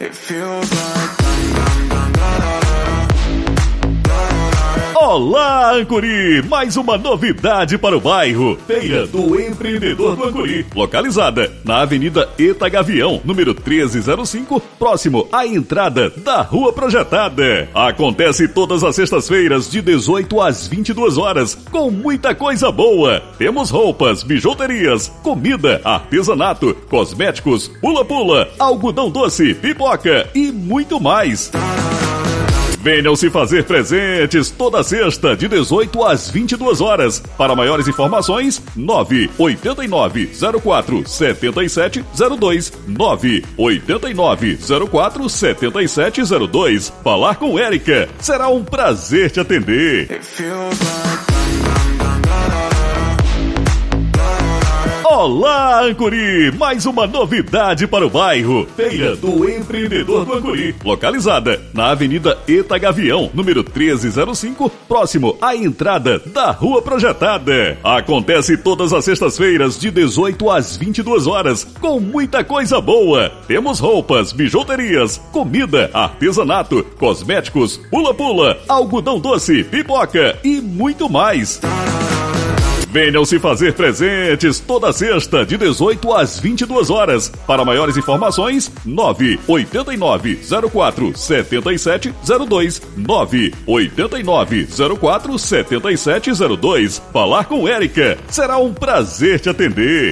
It feels like Olá, Ancuri! Mais uma novidade para o bairro. Feira do Empreendedor do Ancuri. Localizada na Avenida Eta Gavião, número 1305, próximo à entrada da Rua Projetada. Acontece todas as sextas-feiras, de 18 às 22 horas, com muita coisa boa. Temos roupas, bijuterias, comida, artesanato, cosméticos, pula-pula, algodão doce, pipoca e muito mais. Venham se fazer presentes toda sexta, de 18 às 22 horas. Para maiores informações, 989 04 7702 989 04 7702. Falar com Érica. Será um prazer te atender. it feels like Olá, Ancuri! Mais uma novidade para o bairro. Feira do Empreendedor do Ancuri. Localizada na Avenida Eta Gavião, número 1305, próximo à entrada da Rua Projetada. Acontece todas as sextas-feiras, de 18 às 22 horas, com muita coisa boa. Temos roupas, bijuterias, comida, artesanato, cosméticos, pula-pula, algodão doce, pipoca e muito mais. Venham se fazer presentes toda sexta, de 18 às 22 horas. Para maiores informações, 989 04 7702 989 04 7702. Falar com Érica. Será um prazer te atender.